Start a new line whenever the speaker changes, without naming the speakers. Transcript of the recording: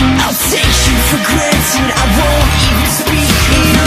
I'll take you for granted. I won't even speak.